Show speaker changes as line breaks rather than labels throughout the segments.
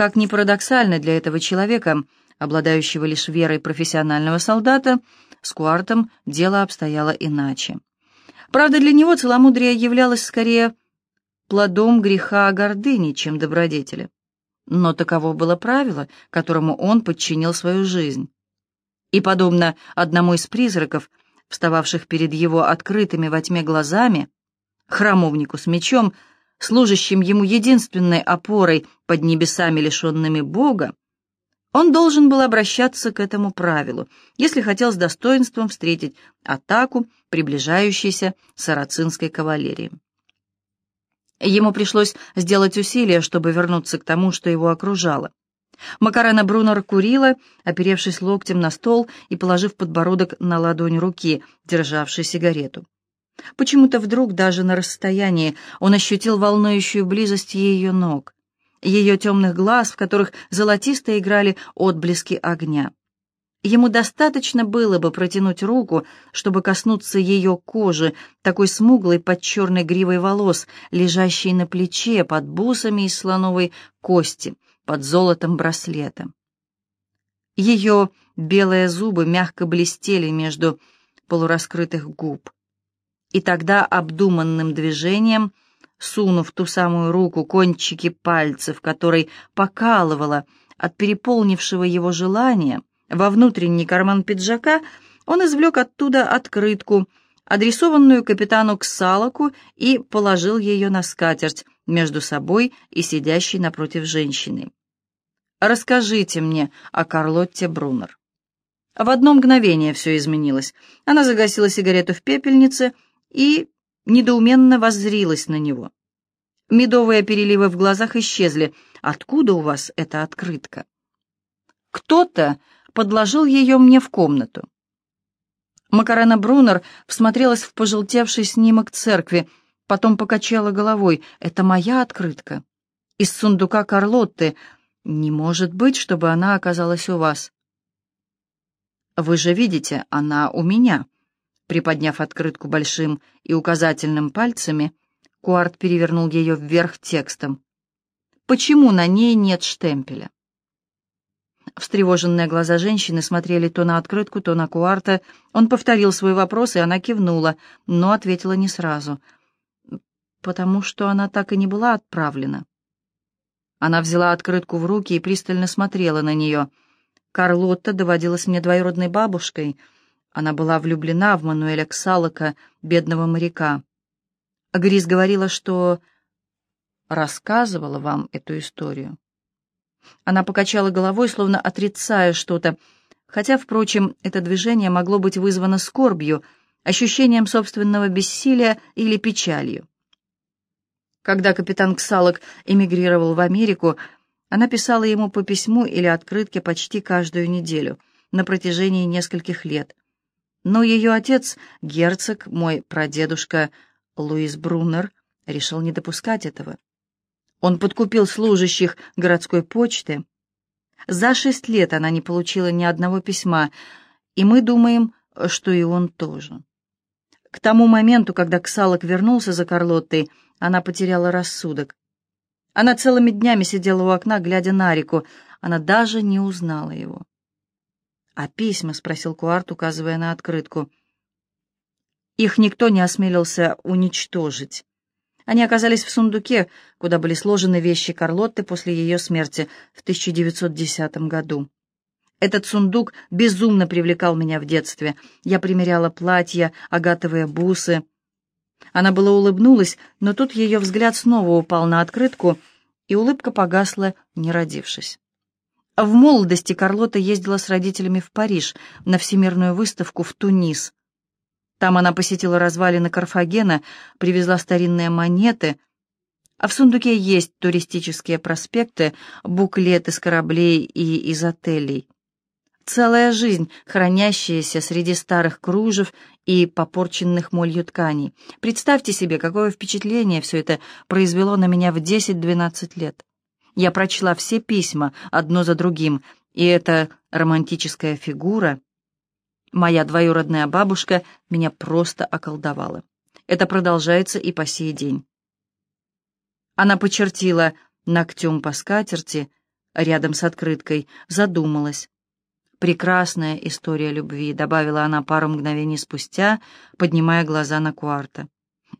Как ни парадоксально для этого человека, обладающего лишь верой профессионального солдата, с Куартом дело обстояло иначе. Правда, для него целомудрие являлось скорее плодом греха гордыни, чем добродетели. Но таково было правило, которому он подчинил свою жизнь. И, подобно одному из призраков, встававших перед его открытыми во тьме глазами, храмовнику с мечом, служащим ему единственной опорой под небесами, лишенными Бога, он должен был обращаться к этому правилу, если хотел с достоинством встретить атаку приближающейся сарацинской кавалерии. Ему пришлось сделать усилие, чтобы вернуться к тому, что его окружало. Макарена Брунер курила, оперевшись локтем на стол и положив подбородок на ладонь руки, державшей сигарету. Почему-то вдруг, даже на расстоянии, он ощутил волнующую близость ее ног, ее темных глаз, в которых золотисто играли отблески огня. Ему достаточно было бы протянуть руку, чтобы коснуться ее кожи, такой смуглой под черной гривой волос, лежащей на плече под бусами из слоновой кости, под золотом браслета. Ее белые зубы мягко блестели между полураскрытых губ. И тогда обдуманным движением, сунув ту самую руку кончики пальцев, которой покалывала от переполнившего его желания, во внутренний карман пиджака он извлек оттуда открытку, адресованную капитану Ксалоку, и положил ее на скатерть между собой и сидящей напротив женщиной. «Расскажите мне о Карлотте Брунер». В одно мгновение все изменилось. Она загасила сигарету в пепельнице и недоуменно воззрилась на него. Медовые переливы в глазах исчезли. «Откуда у вас эта открытка?» «Кто-то подложил ее мне в комнату. Макарена Брунер всмотрелась в пожелтевший снимок церкви, потом покачала головой. «Это моя открытка. Из сундука Карлотты. Не может быть, чтобы она оказалась у вас». «Вы же видите, она у меня». Приподняв открытку большим и указательным пальцами, Куарт перевернул ее вверх текстом. «Почему на ней нет штемпеля?» Встревоженные глаза женщины смотрели то на открытку, то на Куарта. Он повторил свой вопрос, и она кивнула, но ответила не сразу. «Потому что она так и не была отправлена». Она взяла открытку в руки и пристально смотрела на нее. Карлотта доводилась мне двоюродной бабушкой. Она была влюблена в Мануэля Ксалока, бедного моряка. Грис говорила, что рассказывала вам эту историю. Она покачала головой, словно отрицая что-то, хотя, впрочем, это движение могло быть вызвано скорбью, ощущением собственного бессилия или печалью. Когда капитан Ксалок эмигрировал в Америку, она писала ему по письму или открытке почти каждую неделю, на протяжении нескольких лет. Но ее отец, герцог, мой прадедушка Луис Брунер, решил не допускать этого. Он подкупил служащих городской почты. За шесть лет она не получила ни одного письма, и мы думаем, что и он тоже. К тому моменту, когда Ксалок вернулся за Карлоттой, она потеряла рассудок. Она целыми днями сидела у окна, глядя на реку. Она даже не узнала его. «А письма?» — спросил Куарт, указывая на открытку. Их никто не осмелился уничтожить. Они оказались в сундуке, куда были сложены вещи Карлотты после ее смерти в 1910 году. Этот сундук безумно привлекал меня в детстве. Я примеряла платья, агатовые бусы. Она была улыбнулась, но тут ее взгляд снова упал на открытку, и улыбка погасла, не родившись. В молодости Карлота ездила с родителями в Париж на всемирную выставку в Тунис. Там она посетила развалины Карфагена, привезла старинные монеты, а в сундуке есть туристические проспекты, буклеты с кораблей и из отелей. Целая жизнь, хранящаяся среди старых кружев и попорченных молью тканей. Представьте себе, какое впечатление все это произвело на меня в 10-12 лет. Я прочла все письма, одно за другим, и эта романтическая фигура Моя двоюродная бабушка меня просто околдовала. Это продолжается и по сей день. Она почертила ногтем по скатерти, рядом с открыткой, задумалась. «Прекрасная история любви», — добавила она пару мгновений спустя, поднимая глаза на Куарта.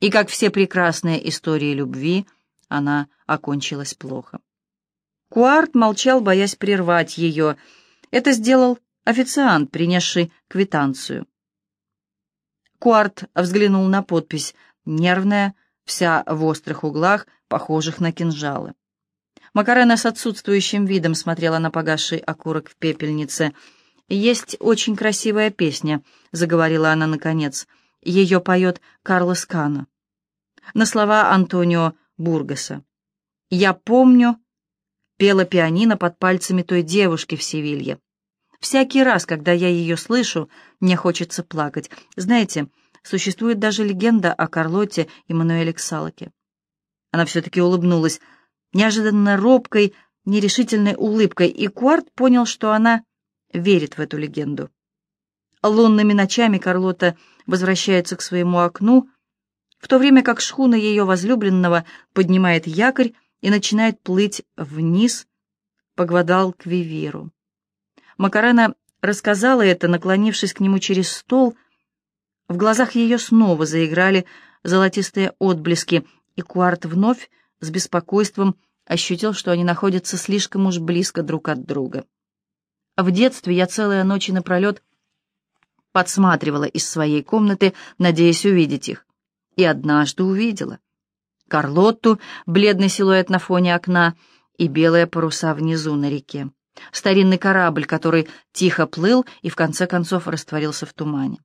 И, как все прекрасные истории любви, она окончилась плохо. Куарт молчал, боясь прервать ее. Это сделал официант, принесший квитанцию. Куарт взглянул на подпись, нервная, вся в острых углах, похожих на кинжалы. Макарена с отсутствующим видом смотрела на погасший окурок в пепельнице. «Есть очень красивая песня», — заговорила она наконец. Ее поет Карлос Кано. На слова Антонио Бургаса. «Я помню», — пела пианино под пальцами той девушки в Севилье. «Всякий раз, когда я ее слышу, мне хочется плакать. Знаете, существует даже легенда о Карлоте и Мануэле Ксалоке». Она все-таки улыбнулась неожиданно робкой, нерешительной улыбкой, и Куарт понял, что она верит в эту легенду. Лунными ночами Карлота возвращается к своему окну, в то время как шхуна ее возлюбленного поднимает якорь и начинает плыть вниз по Гвадалквивиру. Макарена рассказала это, наклонившись к нему через стол. В глазах ее снова заиграли золотистые отблески, и Куарт вновь с беспокойством ощутил, что они находятся слишком уж близко друг от друга. В детстве я целые ночи напролет подсматривала из своей комнаты, надеясь увидеть их. И однажды увидела. Карлотту, бледный силуэт на фоне окна и белые паруса внизу на реке. Старинный корабль, который тихо плыл и в конце концов растворился в тумане.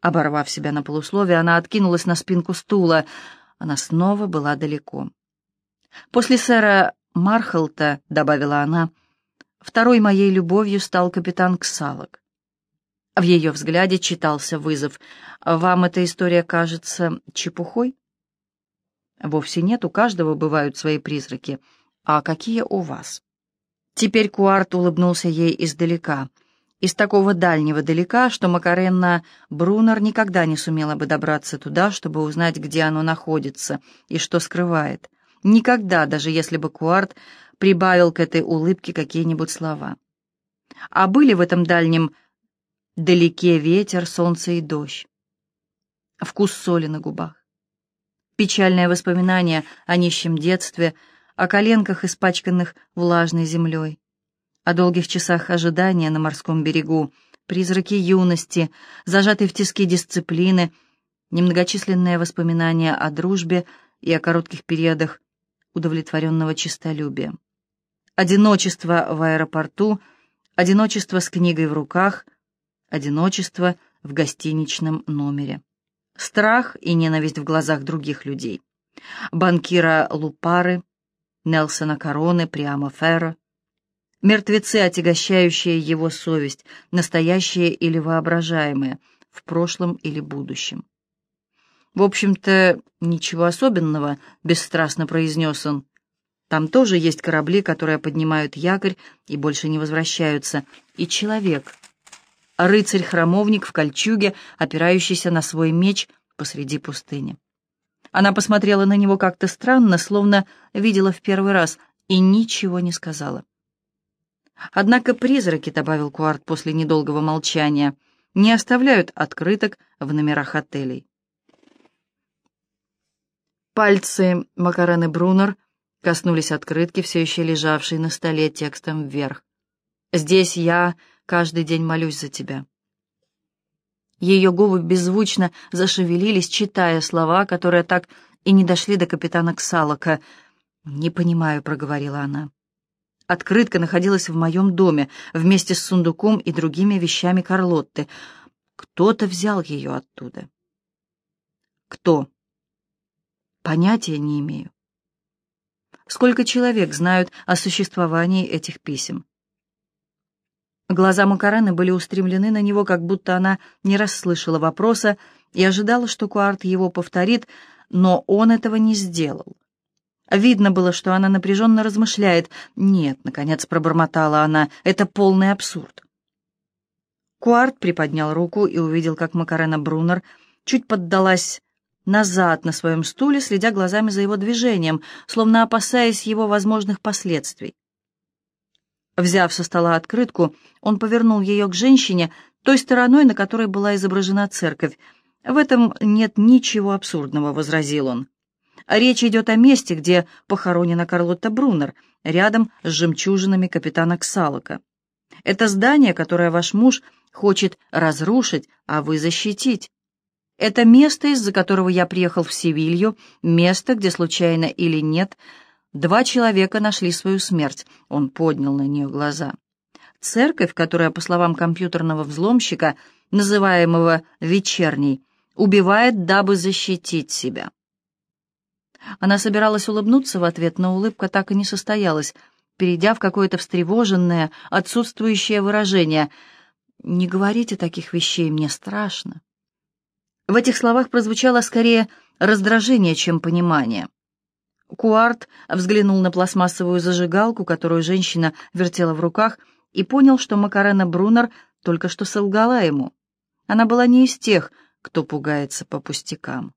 Оборвав себя на полусловие, она откинулась на спинку стула. Она снова была далеко. После сэра Мархалта, — добавила она, — второй моей любовью стал капитан Ксалок. В ее взгляде читался вызов. «Вам эта история кажется чепухой?» «Вовсе нет, у каждого бывают свои призраки. А какие у вас?» Теперь Куарт улыбнулся ей издалека. Из такого дальнего далека, что Макаренна Брунер никогда не сумела бы добраться туда, чтобы узнать, где оно находится и что скрывает. Никогда, даже если бы Куарт прибавил к этой улыбке какие-нибудь слова. А были в этом дальнем далеке ветер, солнце и дождь. Вкус соли на губах. Печальное воспоминание о нищем детстве, о коленках, испачканных влажной землей, о долгих часах ожидания на морском берегу, призраки юности, зажатые в тиски дисциплины, немногочисленные воспоминания о дружбе и о коротких периодах удовлетворенного честолюбия. Одиночество в аэропорту, одиночество с книгой в руках, одиночество в гостиничном номере. Страх и ненависть в глазах других людей. Банкира Лупары, Нелсона Короны, Приама Ферро. Мертвецы, отягощающие его совесть, настоящие или воображаемые, в прошлом или будущем. «В общем-то, ничего особенного», — бесстрастно произнес он. «Там тоже есть корабли, которые поднимают якорь и больше не возвращаются. И человек. Рыцарь-храмовник в кольчуге, опирающийся на свой меч посреди пустыни». Она посмотрела на него как-то странно, словно видела в первый раз, и ничего не сказала. «Однако призраки», — добавил Куарт после недолгого молчания, — «не оставляют открыток в номерах отелей». Пальцы Макарены Брунер коснулись открытки, все еще лежавшей на столе текстом вверх. «Здесь я каждый день молюсь за тебя». Ее губы беззвучно зашевелились, читая слова, которые так и не дошли до капитана Ксалока. «Не понимаю», — проговорила она. Открытка находилась в моем доме вместе с сундуком и другими вещами Карлотты. Кто-то взял ее оттуда. Кто? Понятия не имею. Сколько человек знают о существовании этих писем? Глаза Макарены были устремлены на него, как будто она не расслышала вопроса и ожидала, что Куарт его повторит, но он этого не сделал. Видно было, что она напряженно размышляет. «Нет», — наконец пробормотала она, — «это полный абсурд». Куарт приподнял руку и увидел, как Макарена Брунер чуть поддалась назад на своем стуле, следя глазами за его движением, словно опасаясь его возможных последствий. Взяв со стола открытку, он повернул ее к женщине той стороной, на которой была изображена церковь. «В этом нет ничего абсурдного», — возразил он. «Речь идет о месте, где похоронена Карлотта Брунер, рядом с жемчужинами капитана Ксалока. Это здание, которое ваш муж хочет разрушить, а вы защитить. Это место, из-за которого я приехал в Севилью, место, где случайно или нет, два человека нашли свою смерть. Он поднял на нее глаза. Церковь, которая, по словам компьютерного взломщика, называемого «вечерней», убивает, дабы защитить себя. Она собиралась улыбнуться в ответ, но улыбка так и не состоялась, перейдя в какое-то встревоженное, отсутствующее выражение. «Не говорите таких вещей, мне страшно». В этих словах прозвучало скорее раздражение, чем понимание. Куарт взглянул на пластмассовую зажигалку, которую женщина вертела в руках, и понял, что Макарена Брунер только что солгала ему. Она была не из тех, кто пугается по пустякам.